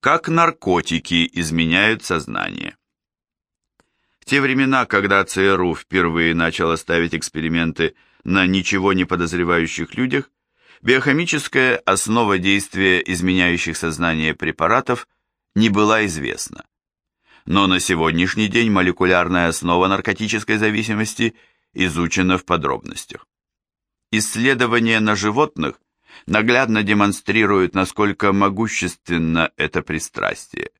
Как наркотики изменяют сознание. В те времена, когда ЦРУ впервые начала ставить эксперименты на ничего не подозревающих людях, биохимическая основа действия изменяющих сознание препаратов не была известна. Но на сегодняшний день молекулярная основа наркотической зависимости изучена в подробностях. Исследования на животных наглядно демонстрируют, насколько могущественно это пристрастие.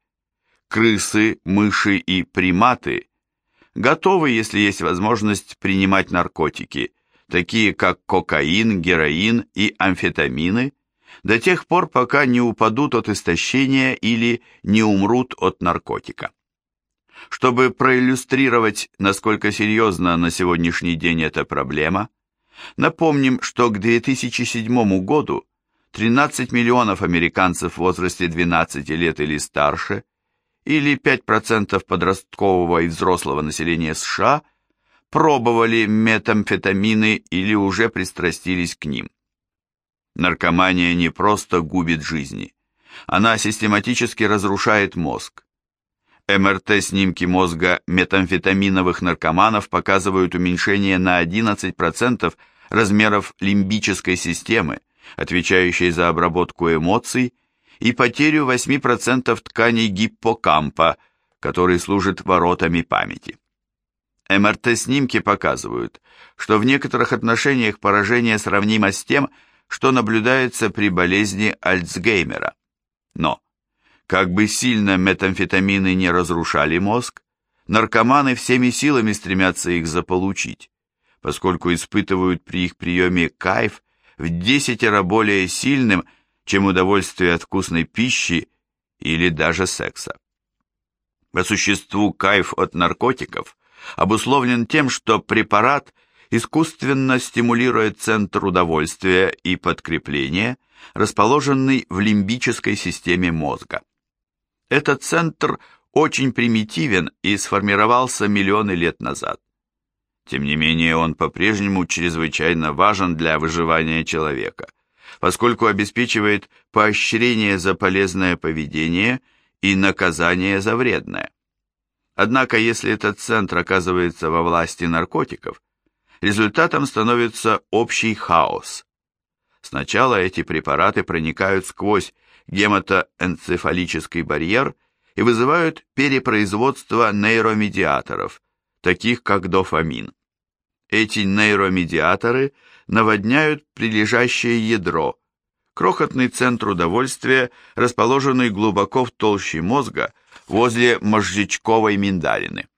Крысы, мыши и приматы готовы, если есть возможность, принимать наркотики, такие как кокаин, героин и амфетамины, до тех пор, пока не упадут от истощения или не умрут от наркотика. Чтобы проиллюстрировать, насколько серьезна на сегодняшний день эта проблема, напомним, что к 2007 году 13 миллионов американцев в возрасте 12 лет или старше, или 5% подросткового и взрослого населения США, пробовали метамфетамины или уже пристрастились к ним. Наркомания не просто губит жизни, она систематически разрушает мозг. МРТ-снимки мозга метамфетаминовых наркоманов показывают уменьшение на 11% размеров лимбической системы, отвечающей за обработку эмоций, и потерю 8% тканей гиппокампа, который служит воротами памяти. МРТ-снимки показывают, что в некоторых отношениях поражение сравнимо с тем, что наблюдается при болезни Альцгеймера. Но, как бы сильно метамфетамины не разрушали мозг, наркоманы всеми силами стремятся их заполучить, поскольку испытывают при их приеме кайф в десятеро более сильным, чем удовольствие от вкусной пищи или даже секса. По существу кайф от наркотиков обусловлен тем, что препарат искусственно стимулирует центр удовольствия и подкрепления, расположенный в лимбической системе мозга. Этот центр очень примитивен и сформировался миллионы лет назад. Тем не менее, он по-прежнему чрезвычайно важен для выживания человека, поскольку обеспечивает поощрение за полезное поведение и наказание за вредное. Однако, если этот центр оказывается во власти наркотиков, результатом становится общий хаос. Сначала эти препараты проникают сквозь гематоэнцефалический барьер и вызывают перепроизводство нейромедиаторов, таких как дофамин. Эти нейромедиаторы наводняют прилежащее ядро, крохотный центр удовольствия, расположенный глубоко в толще мозга возле мозжечковой миндалины.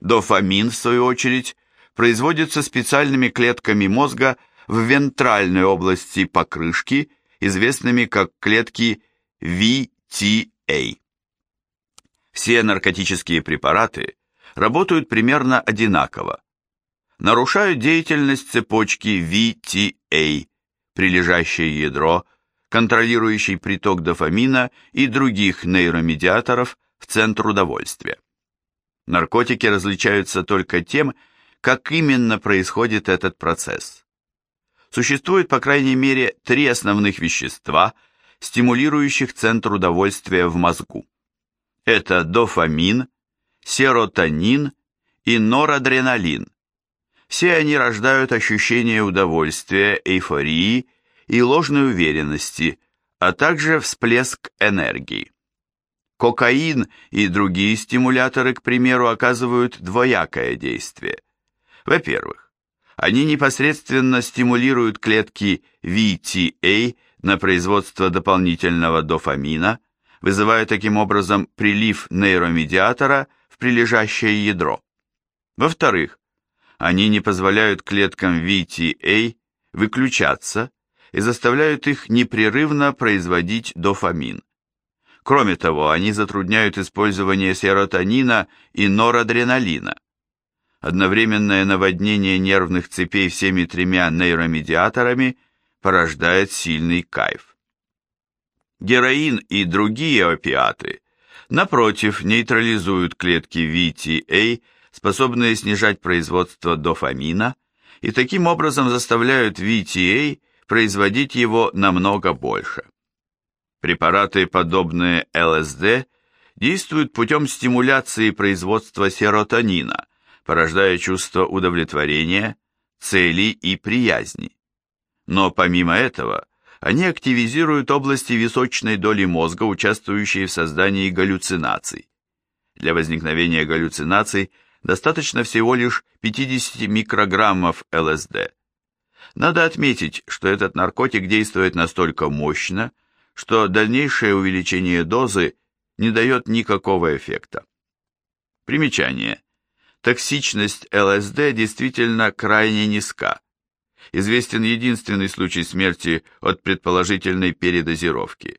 Дофамин, в свою очередь, производится специальными клетками мозга в вентральной области покрышки, известными как клетки VTA. Все наркотические препараты работают примерно одинаково, нарушают деятельность цепочки VTA, прилежащее ядро, контролирующий приток дофамина и других нейромедиаторов в центр удовольствия. Наркотики различаются только тем, как именно происходит этот процесс. Существует по крайней мере три основных вещества, стимулирующих центр удовольствия в мозгу. Это дофамин, серотонин и норадреналин, все они рождают ощущение удовольствия, эйфории и ложной уверенности, а также всплеск энергии. Кокаин и другие стимуляторы, к примеру, оказывают двоякое действие. Во-первых, они непосредственно стимулируют клетки VTA на производство дополнительного дофамина, вызывая таким образом прилив нейромедиатора прилежащее ядро. Во-вторых, они не позволяют клеткам VTA выключаться и заставляют их непрерывно производить дофамин. Кроме того, они затрудняют использование серотонина и норадреналина. Одновременное наводнение нервных цепей всеми тремя нейромедиаторами порождает сильный кайф. Героин и другие опиаты, напротив, нейтрализуют клетки VTA способные снижать производство дофамина и таким образом заставляют VTA производить его намного больше. Препараты, подобные ЛСД, действуют путем стимуляции производства серотонина, порождая чувство удовлетворения, цели и приязни. Но помимо этого, они активизируют области височной доли мозга, участвующие в создании галлюцинаций. Для возникновения галлюцинаций достаточно всего лишь 50 микрограммов ЛСД. Надо отметить, что этот наркотик действует настолько мощно, что дальнейшее увеличение дозы не дает никакого эффекта. Примечание. Токсичность ЛСД действительно крайне низка. Известен единственный случай смерти от предположительной передозировки.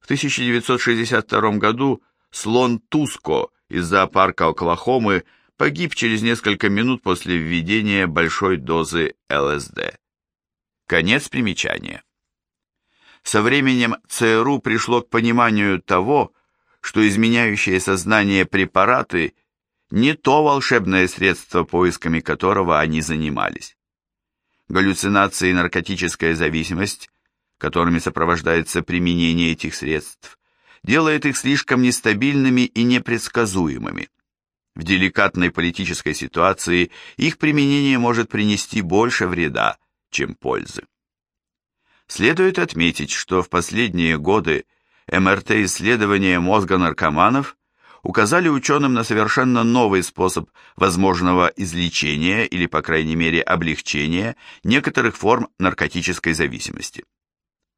В 1962 году слон Туско из зоопарка Оклахомы погиб через несколько минут после введения большой дозы ЛСД. Конец примечания. Со временем ЦРУ пришло к пониманию того, что изменяющие сознание препараты не то волшебное средство, поисками которого они занимались. Галлюцинации и наркотическая зависимость, которыми сопровождается применение этих средств, делает их слишком нестабильными и непредсказуемыми. В деликатной политической ситуации их применение может принести больше вреда, чем пользы. Следует отметить, что в последние годы МРТ-исследования мозга наркоманов указали ученым на совершенно новый способ возможного излечения или, по крайней мере, облегчения некоторых форм наркотической зависимости.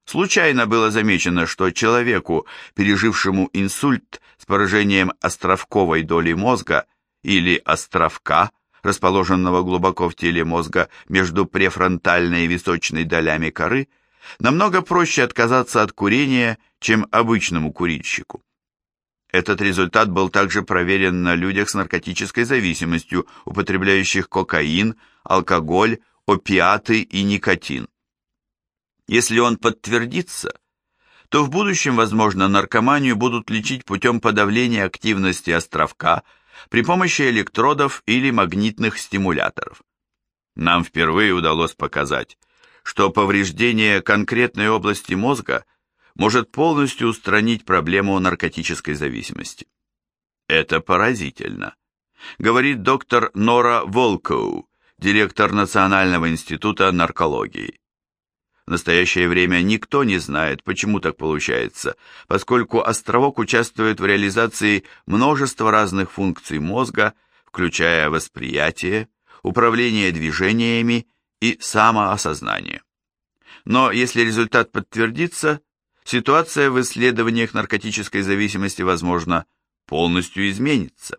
Случайно было замечено, что человеку, пережившему инсульт с поражением островковой доли мозга или островка, расположенного глубоко в теле мозга между префронтальной и височной долями коры, намного проще отказаться от курения, чем обычному курильщику. Этот результат был также проверен на людях с наркотической зависимостью, употребляющих кокаин, алкоголь, опиаты и никотин. Если он подтвердится, то в будущем, возможно, наркоманию будут лечить путем подавления активности островка при помощи электродов или магнитных стимуляторов. Нам впервые удалось показать, что повреждение конкретной области мозга может полностью устранить проблему наркотической зависимости. Это поразительно, говорит доктор Нора Волкоу, директор Национального института наркологии. В настоящее время никто не знает, почему так получается, поскольку островок участвует в реализации множества разных функций мозга, включая восприятие, управление движениями и самоосознание. Но если результат подтвердится, ситуация в исследованиях наркотической зависимости, возможно, полностью изменится.